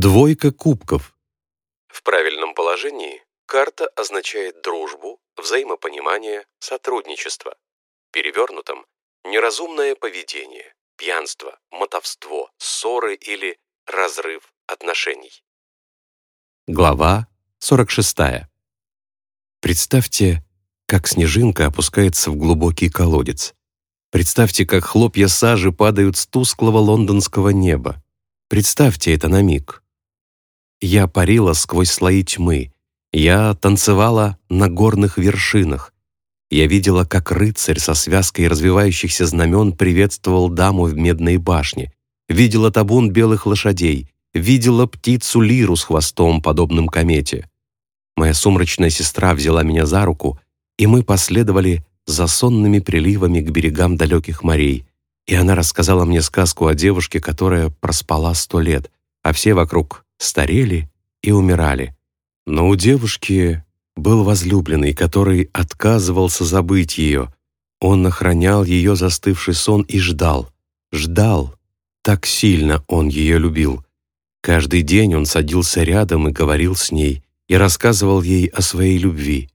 Двойка кубков. В правильном положении карта означает дружбу, взаимопонимание, сотрудничество. Перевернутом – неразумное поведение, пьянство, мотовство, ссоры или разрыв отношений. Глава 46. Представьте, как снежинка опускается в глубокий колодец. Представьте, как хлопья сажи падают с тусклого лондонского неба. Представьте это на миг. Я парила сквозь слои тьмы. Я танцевала на горных вершинах. Я видела, как рыцарь со связкой развивающихся знамен приветствовал даму в медной башне. Видела табун белых лошадей. Видела птицу лиру с хвостом, подобным комете. Моя сумрачная сестра взяла меня за руку, и мы последовали за сонными приливами к берегам далеких морей и она рассказала мне сказку о девушке, которая проспала сто лет, а все вокруг старели и умирали. Но у девушки был возлюбленный, который отказывался забыть ее. Он охранял ее застывший сон и ждал, ждал. Так сильно он ее любил. Каждый день он садился рядом и говорил с ней, и рассказывал ей о своей любви.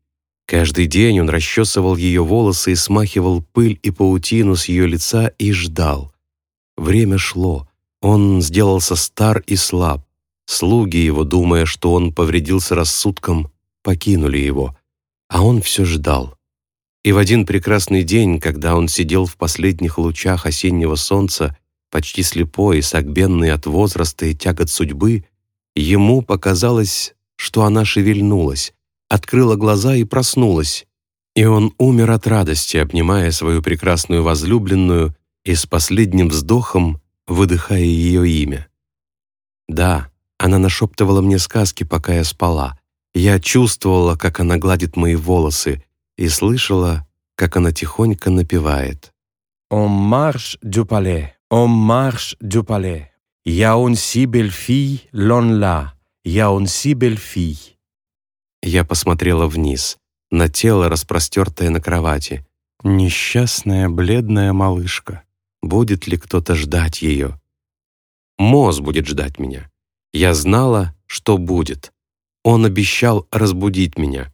Каждый день он расчесывал ее волосы и смахивал пыль и паутину с ее лица и ждал. Время шло. Он сделался стар и слаб. Слуги его, думая, что он повредился рассудком, покинули его. А он все ждал. И в один прекрасный день, когда он сидел в последних лучах осеннего солнца, почти слепой и согбенный от возраста и тягот судьбы, ему показалось, что она шевельнулась, открыла глаза и проснулась. И он умер от радости, обнимая свою прекрасную возлюбленную и с последним вздохом выдыхая ее имя. Да, она нашептывала мне сказки, пока я спала. Я чувствовала, как она гладит мои волосы, и слышала, как она тихонько напевает. «On marche du palais, on marche du palais. Я он belle fille, l'on là, я он belle fille». Я посмотрела вниз, на тело, распростертое на кровати. Несчастная, бледная малышка. Будет ли кто-то ждать ее? Моз будет ждать меня. Я знала, что будет. Он обещал разбудить меня.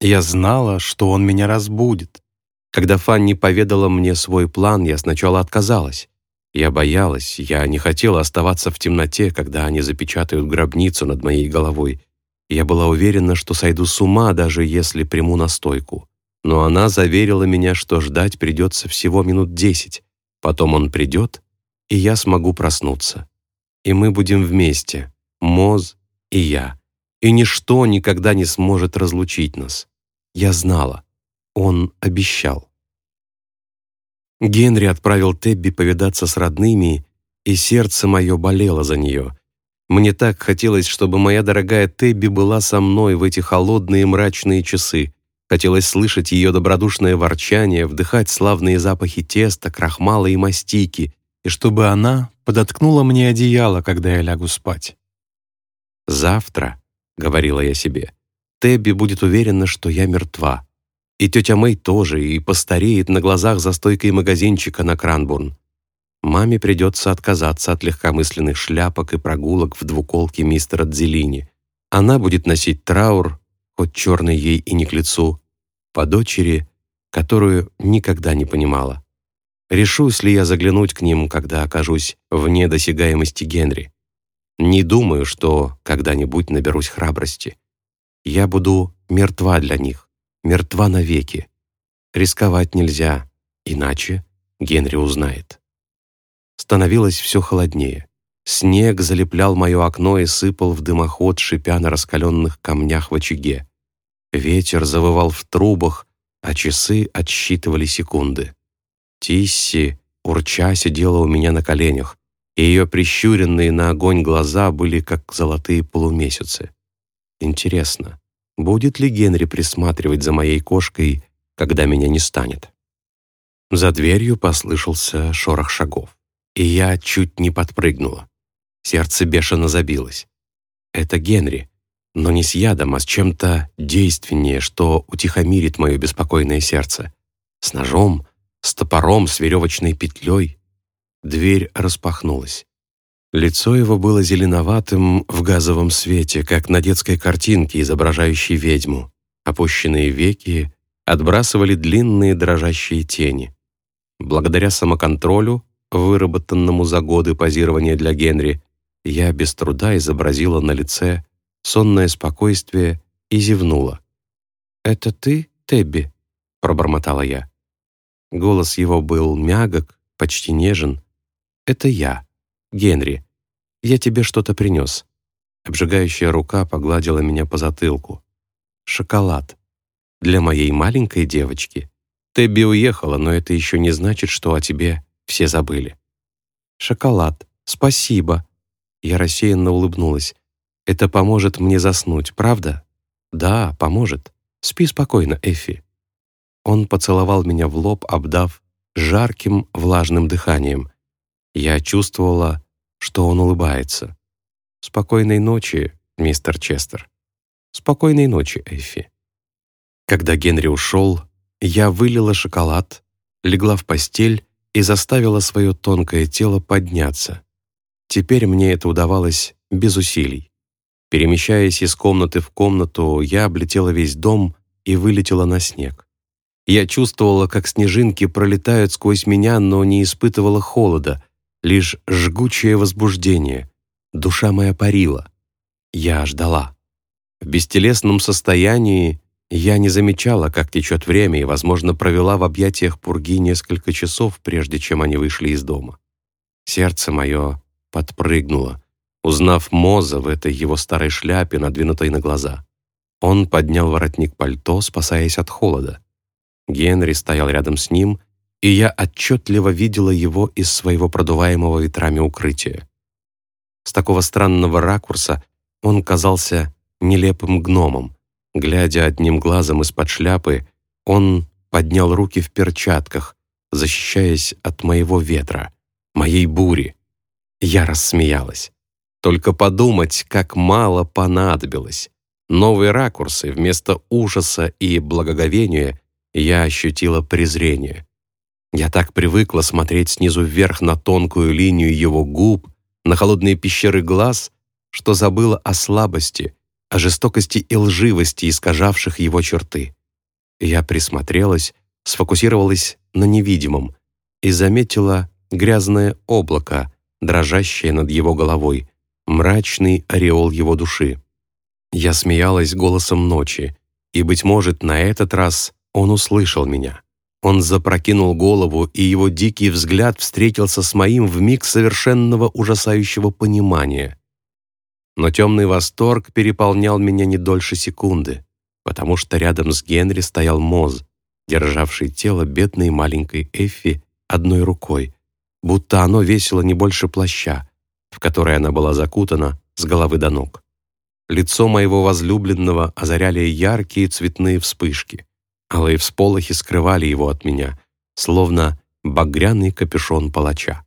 Я знала, что он меня разбудит. Когда Фанни поведала мне свой план, я сначала отказалась. Я боялась, я не хотела оставаться в темноте, когда они запечатают гробницу над моей головой. Я была уверена, что сойду с ума, даже если приму настойку. Но она заверила меня, что ждать придется всего минут десять. Потом он придет, и я смогу проснуться. И мы будем вместе, Моз и я. И ничто никогда не сможет разлучить нас. Я знала. Он обещал. Генри отправил Тебби повидаться с родными, и сердце мое болело за нее. Мне так хотелось, чтобы моя дорогая Тебби была со мной в эти холодные мрачные часы. Хотелось слышать ее добродушное ворчание, вдыхать славные запахи теста, крахмала и мастики, и чтобы она подоткнула мне одеяло, когда я лягу спать. «Завтра», — говорила я себе, — «Тебби будет уверена, что я мертва. И тетя Мэй тоже, и постареет на глазах за стойкой магазинчика на Кранбурн. Маме придется отказаться от легкомысленных шляпок и прогулок в двуколке мистера Дзелини. Она будет носить траур, хоть черный ей и не к лицу, по дочери, которую никогда не понимала. Решусь ли я заглянуть к ним, когда окажусь вне досягаемости Генри? Не думаю, что когда-нибудь наберусь храбрости. Я буду мертва для них, мертва навеки. Рисковать нельзя, иначе Генри узнает. Становилось все холоднее. Снег залеплял мое окно и сыпал в дымоход, шипя на раскаленных камнях в очаге. Ветер завывал в трубах, а часы отсчитывали секунды. Тисси, урча, сидела у меня на коленях, и ее прищуренные на огонь глаза были как золотые полумесяцы. Интересно, будет ли Генри присматривать за моей кошкой, когда меня не станет? За дверью послышался шорох шагов и я чуть не подпрыгнула. Сердце бешено забилось. Это Генри, но не с ядом, а с чем-то действеннее, что утихомирит мое беспокойное сердце. С ножом, с топором, с веревочной петлей. Дверь распахнулась. Лицо его было зеленоватым в газовом свете, как на детской картинке, изображающей ведьму. Опущенные веки отбрасывали длинные дрожащие тени. Благодаря самоконтролю, выработанному за годы позирования для Генри, я без труда изобразила на лице сонное спокойствие и зевнула. «Это ты, Тебби?» — пробормотала я. Голос его был мягок, почти нежен. «Это я, Генри. Я тебе что-то принес». Обжигающая рука погладила меня по затылку. «Шоколад. Для моей маленькой девочки. Тебби уехала, но это еще не значит, что о тебе все забыли». «Шоколад. Спасибо». Я рассеянно улыбнулась. «Это поможет мне заснуть, правда?» «Да, поможет. Спи спокойно, Эффи». Он поцеловал меня в лоб, обдав жарким влажным дыханием. Я чувствовала, что он улыбается. «Спокойной ночи, мистер Честер. Спокойной ночи, Эффи». Когда Генри ушел, я вылила шоколад, легла в постель и заставила свое тонкое тело подняться. Теперь мне это удавалось без усилий. Перемещаясь из комнаты в комнату, я облетела весь дом и вылетела на снег. Я чувствовала, как снежинки пролетают сквозь меня, но не испытывала холода, лишь жгучее возбуждение. Душа моя парила. Я ждала. В бестелесном состоянии я не замечала, как течет время, и, возможно, провела в объятиях пурги несколько часов, прежде чем они вышли из дома. Сердце мое подпрыгнуло, узнав Моза в этой его старой шляпе, надвинутой на глаза. Он поднял воротник пальто, спасаясь от холода. Генри стоял рядом с ним, и я отчетливо видела его из своего продуваемого ветрами укрытия. С такого странного ракурса он казался нелепым гномом. Глядя одним глазом из-под шляпы, он поднял руки в перчатках, защищаясь от моего ветра, моей бури. Я рассмеялась. Только подумать, как мало понадобилось. Новые ракурсы вместо ужаса и благоговения я ощутила презрение. Я так привыкла смотреть снизу вверх на тонкую линию его губ, на холодные пещеры глаз, что забыла о слабости, о жестокости и лживости, искажавших его черты. Я присмотрелась, сфокусировалась на невидимом и заметила грязное облако, дрожащее над его головой, мрачный ореол его души. Я смеялась голосом ночи, и, быть может, на этот раз он услышал меня. Он запрокинул голову, и его дикий взгляд встретился с моим в миг совершенного ужасающего понимания. Но темный восторг переполнял меня не дольше секунды, потому что рядом с Генри стоял Моз, державший тело бедной маленькой Эффи одной рукой, будто оно весило не больше плаща, в который она была закутана с головы до ног. Лицо моего возлюбленного озаряли яркие цветные вспышки. Алые всполохи скрывали его от меня, словно багряный капюшон палача.